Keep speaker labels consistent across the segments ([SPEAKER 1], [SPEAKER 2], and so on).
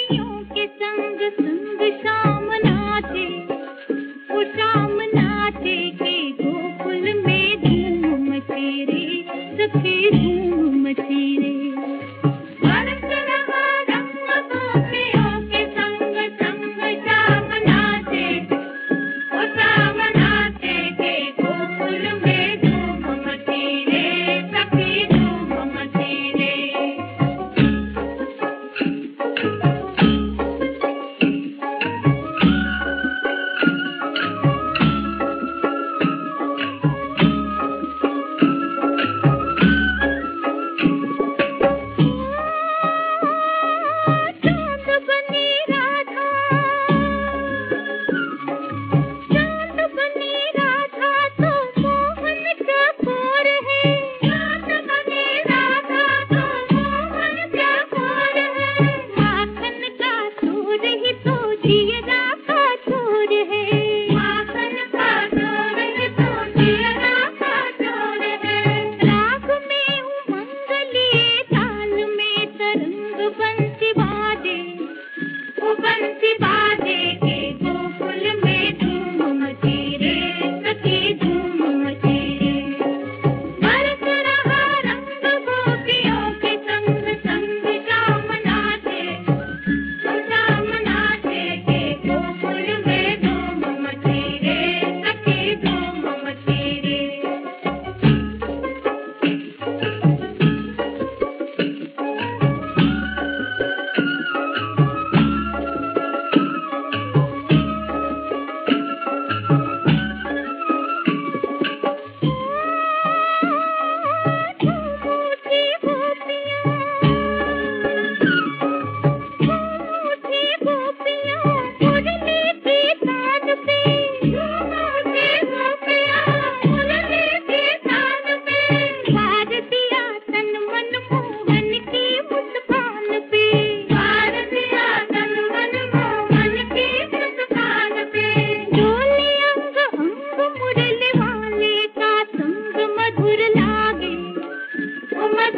[SPEAKER 1] खुशियों के संग सुन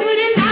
[SPEAKER 1] put it